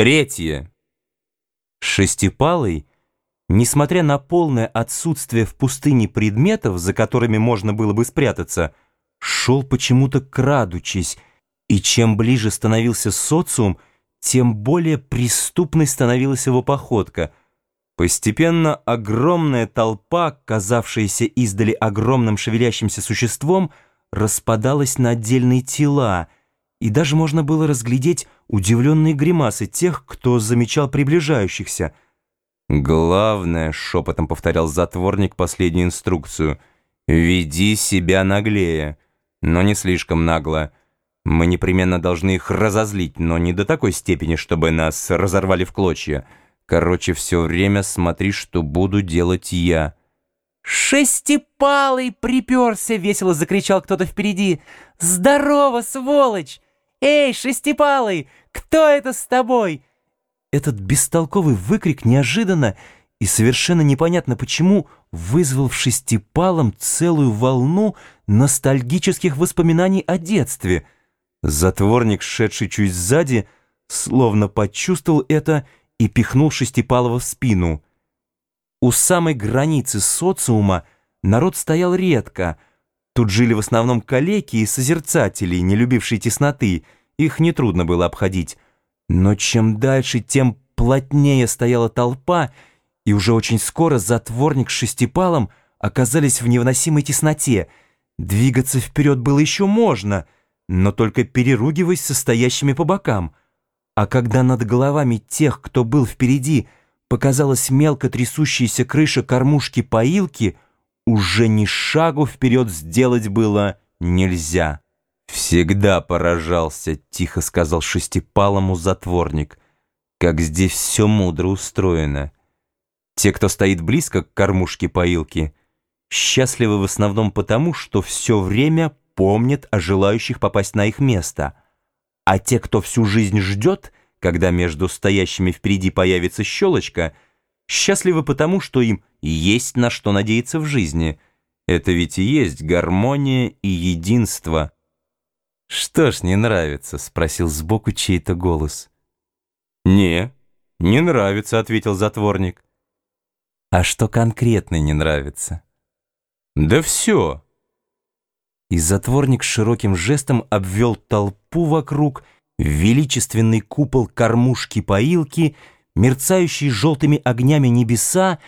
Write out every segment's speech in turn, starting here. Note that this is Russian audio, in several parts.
Третье. Шестипалый, несмотря на полное отсутствие в пустыне предметов, за которыми можно было бы спрятаться, шел почему-то крадучись, и чем ближе становился социум, тем более преступной становилась его походка. Постепенно огромная толпа, казавшаяся издали огромным шевелящимся существом, распадалась на отдельные тела, и даже можно было разглядеть удивленные гримасы тех, кто замечал приближающихся. «Главное», — шепотом повторял затворник последнюю инструкцию, — «веди себя наглее, но не слишком нагло». Мы непременно должны их разозлить, но не до такой степени, чтобы нас разорвали в клочья. Короче, все время смотри, что буду делать я». «Шестипалый приперся!» — весело закричал кто-то впереди. «Здорово, сволочь! Эй, Шестипалый, кто это с тобой?» Этот бестолковый выкрик неожиданно и совершенно непонятно почему вызвал в Шестипалом целую волну ностальгических воспоминаний о детстве — Затворник, шедший чуть сзади, словно почувствовал это и пихнул Шестипалова в спину. У самой границы социума народ стоял редко. Тут жили в основном калеки и созерцатели, не любившие тесноты. Их нетрудно было обходить. Но чем дальше, тем плотнее стояла толпа, и уже очень скоро затворник с шестипалом оказались в невыносимой тесноте. Двигаться вперед было еще можно — но только переругиваясь со стоящими по бокам. А когда над головами тех, кто был впереди, показалась мелко трясущаяся крыша кормушки-поилки, уже ни шагу вперед сделать было нельзя. «Всегда поражался», — тихо сказал шестипалому затворник, «как здесь все мудро устроено. Те, кто стоит близко к кормушке-поилки, счастливы в основном потому, что все время помнят о желающих попасть на их место, а те, кто всю жизнь ждет, когда между стоящими впереди появится щелочка, счастливы потому, что им есть на что надеяться в жизни. Это ведь и есть гармония и единство. «Что ж не нравится?» — спросил сбоку чей-то голос. «Не, не нравится», — ответил затворник. «А что конкретно не нравится?» «Да все». И затворник широким жестом обвел толпу вокруг, величественный купол кормушки-поилки, мерцающий желтыми огнями небеса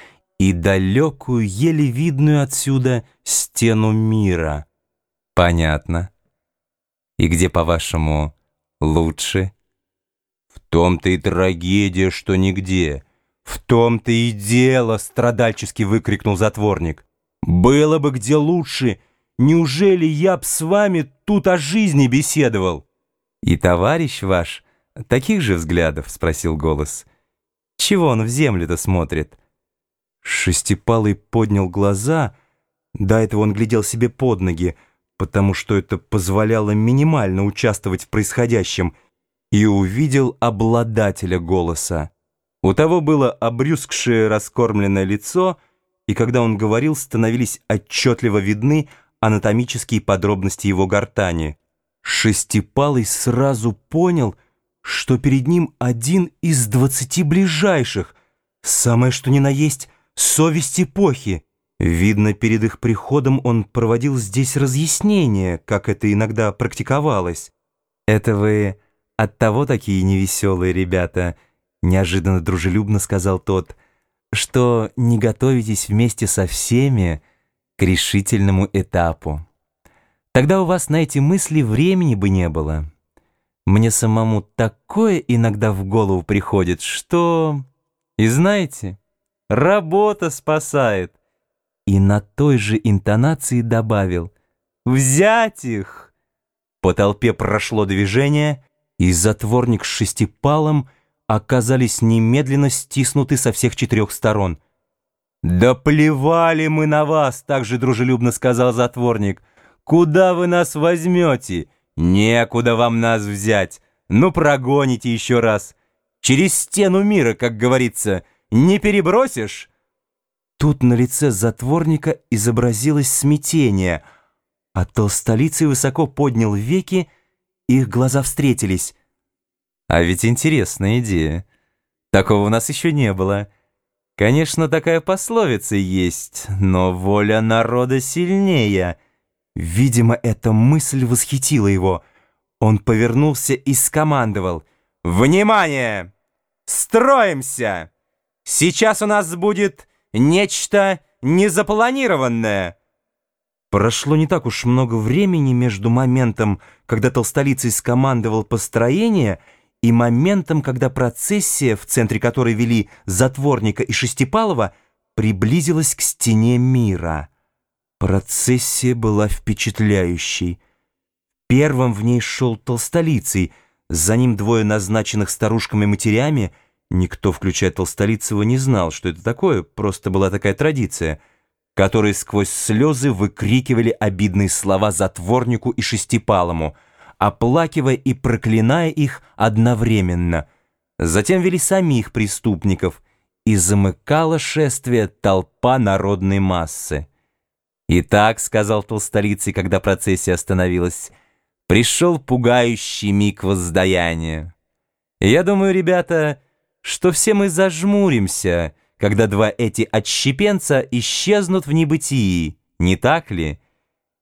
и далекую, еле видную отсюда стену мира. Понятно. И где, по-вашему, лучше? В том-то и трагедия, что нигде. В том-то и дело, страдальчески выкрикнул затворник. Было бы где лучше — Неужели я б с вами тут о жизни беседовал?» «И товарищ ваш таких же взглядов?» — спросил голос. «Чего он в землю-то смотрит?» Шестипалый поднял глаза. До этого он глядел себе под ноги, потому что это позволяло минимально участвовать в происходящем, и увидел обладателя голоса. У того было обрюзгшее раскормленное лицо, и когда он говорил, становились отчетливо видны анатомические подробности его гортани. Шестипалый сразу понял, что перед ним один из двадцати ближайших, самое что ни на есть совесть эпохи. Видно, перед их приходом он проводил здесь разъяснения, как это иногда практиковалось. «Это вы от того такие невеселые ребята», — неожиданно дружелюбно сказал тот, «что не готовитесь вместе со всеми, к решительному этапу. Тогда у вас на эти мысли времени бы не было. Мне самому такое иногда в голову приходит, что... И знаете, работа спасает. И на той же интонации добавил «Взять их!» По толпе прошло движение, и затворник с шестипалом оказались немедленно стиснуты со всех четырех сторон — «Да плевали мы на вас!» — так же дружелюбно сказал затворник. «Куда вы нас возьмете? Некуда вам нас взять. Ну, прогоните еще раз. Через стену мира, как говорится, не перебросишь?» Тут на лице затворника изобразилось смятение, а толстолицый высоко поднял веки, их глаза встретились. А ведь интересная идея. Такого у нас еще не было. Конечно, такая пословица есть, но воля народа сильнее. Видимо, эта мысль восхитила его. Он повернулся и скомандовал. «Внимание! Строимся! Сейчас у нас будет нечто незапланированное!» Прошло не так уж много времени между моментом, когда Толстолицый скомандовал построение, и моментом, когда процессия, в центре которой вели Затворника и Шестипалова, приблизилась к стене мира. Процессия была впечатляющей. Первым в ней шел Толстолицый, за ним двое назначенных старушками матерями. Никто, включая Толстолицего, не знал, что это такое, просто была такая традиция — которые сквозь слезы выкрикивали обидные слова затворнику и шестипалому, оплакивая и проклиная их одновременно. Затем вели самих преступников, и замыкала шествие толпа народной массы. «Итак», — сказал толстолицый, когда процессия остановилась, — «пришел пугающий миг воздаяния. Я думаю, ребята, что все мы зажмуримся» когда два эти отщепенца исчезнут в небытии, не так ли?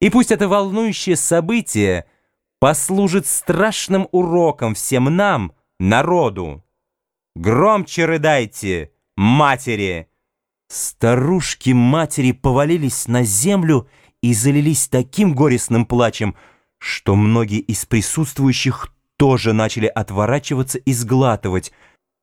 И пусть это волнующее событие послужит страшным уроком всем нам, народу. Громче рыдайте, матери!» Старушки-матери повалились на землю и залились таким горестным плачем, что многие из присутствующих тоже начали отворачиваться и сглатывать,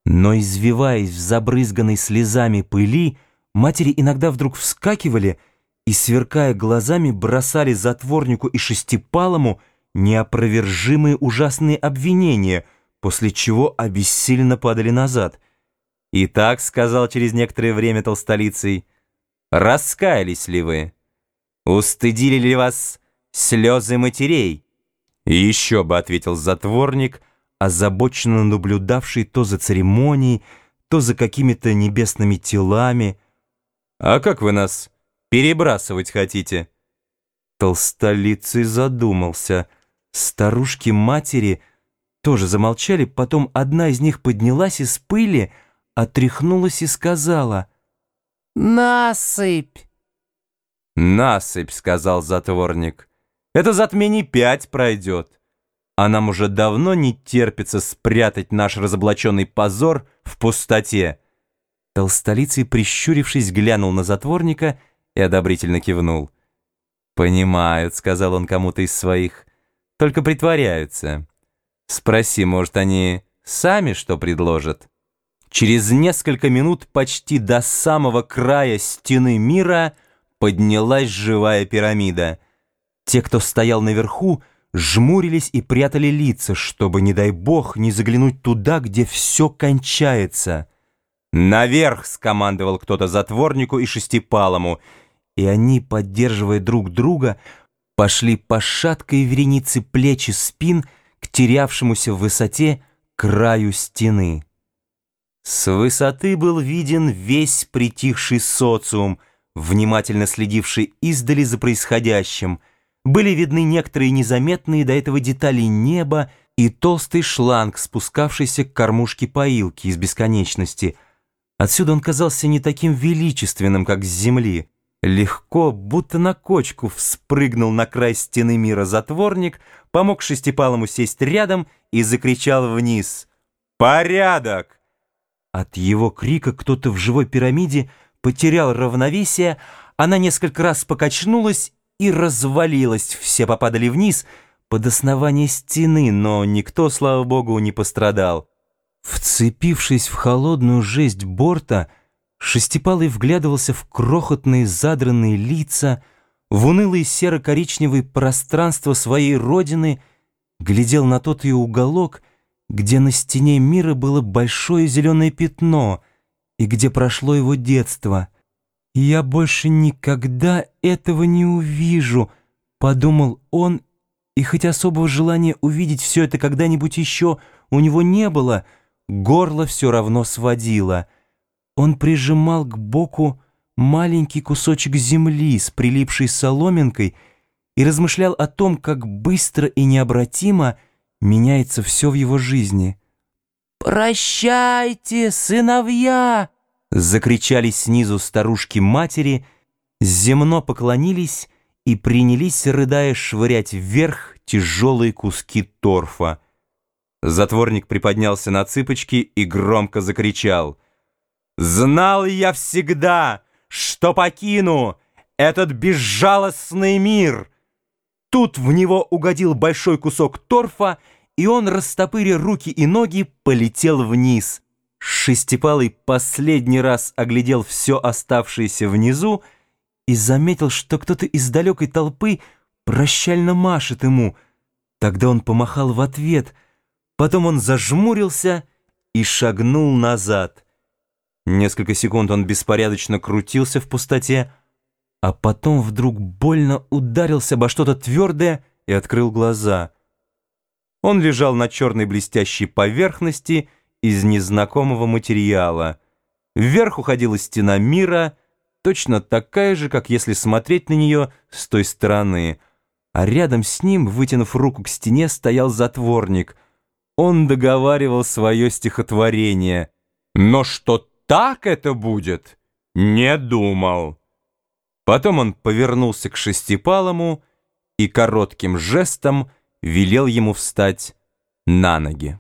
но, извиваясь в забрызганной слезами пыли, матери иногда вдруг вскакивали и, сверкая глазами, бросали затворнику и шестипалому неопровержимые ужасные обвинения, после чего обессиленно падали назад. «Итак», — сказал через некоторое время толстолицей, — «раскаялись ли вы? Устыдили ли вас слезы матерей?» «И еще бы», — ответил затворник, — озабоченно наблюдавший то за церемонией, то за какими-то небесными телами. «А как вы нас перебрасывать хотите?» Толстолицый задумался. Старушки-матери тоже замолчали, потом одна из них поднялась из пыли, отряхнулась и сказала «Насыпь!» «Насыпь», — сказал затворник. «Это затмени пять пройдет» а нам уже давно не терпится спрятать наш разоблаченный позор в пустоте». Толстолицый, прищурившись, глянул на затворника и одобрительно кивнул. «Понимают», — сказал он кому-то из своих, — «только притворяются. Спроси, может, они сами что предложат?» Через несколько минут почти до самого края стены мира поднялась живая пирамида. Те, кто стоял наверху, — жмурились и прятали лица, чтобы, не дай бог, не заглянуть туда, где все кончается. «Наверх!» — скомандовал кто-то затворнику и шестипалому, и они, поддерживая друг друга, пошли по шаткой веренице плеч и спин к терявшемуся в высоте краю стены. С высоты был виден весь притихший социум, внимательно следивший издали за происходящим — были видны некоторые незаметные до этого детали неба и толстый шланг, спускавшийся к кормушке поилки из бесконечности. Отсюда он казался не таким величественным, как с земли. Легко, будто на кочку, вспрыгнул на край стены мира затворник, помог Шестипалому сесть рядом и закричал вниз «Порядок!». От его крика кто-то в живой пирамиде потерял равновесие, она несколько раз покачнулась и развалилась, все попадали вниз под основание стены, но никто, слава богу, не пострадал. Вцепившись в холодную жесть борта, Шестипалый вглядывался в крохотные задранные лица, в унылое серо-коричневое пространство своей родины, глядел на тот ее уголок, где на стене мира было большое зеленое пятно и где прошло его детство — «Я больше никогда этого не увижу», — подумал он, и хоть особого желания увидеть все это когда-нибудь еще у него не было, горло все равно сводило. Он прижимал к боку маленький кусочек земли с прилипшей соломинкой и размышлял о том, как быстро и необратимо меняется все в его жизни. «Прощайте, сыновья!» Закричали снизу старушки-матери, земно поклонились и принялись, рыдая, швырять вверх тяжелые куски торфа. Затворник приподнялся на цыпочки и громко закричал. «Знал я всегда, что покину этот безжалостный мир!» Тут в него угодил большой кусок торфа, и он, растопыря руки и ноги, полетел вниз. Шестипалый последний раз оглядел все оставшееся внизу и заметил, что кто-то из далекой толпы прощально машет ему. Тогда он помахал в ответ, потом он зажмурился и шагнул назад. Несколько секунд он беспорядочно крутился в пустоте, а потом вдруг больно ударился обо что-то твердое и открыл глаза. Он лежал на черной блестящей поверхности из незнакомого материала. Вверх уходила стена мира, точно такая же, как если смотреть на нее с той стороны. А рядом с ним, вытянув руку к стене, стоял затворник. Он договаривал свое стихотворение. Но что так это будет, не думал. Потом он повернулся к шестипалому и коротким жестом велел ему встать на ноги.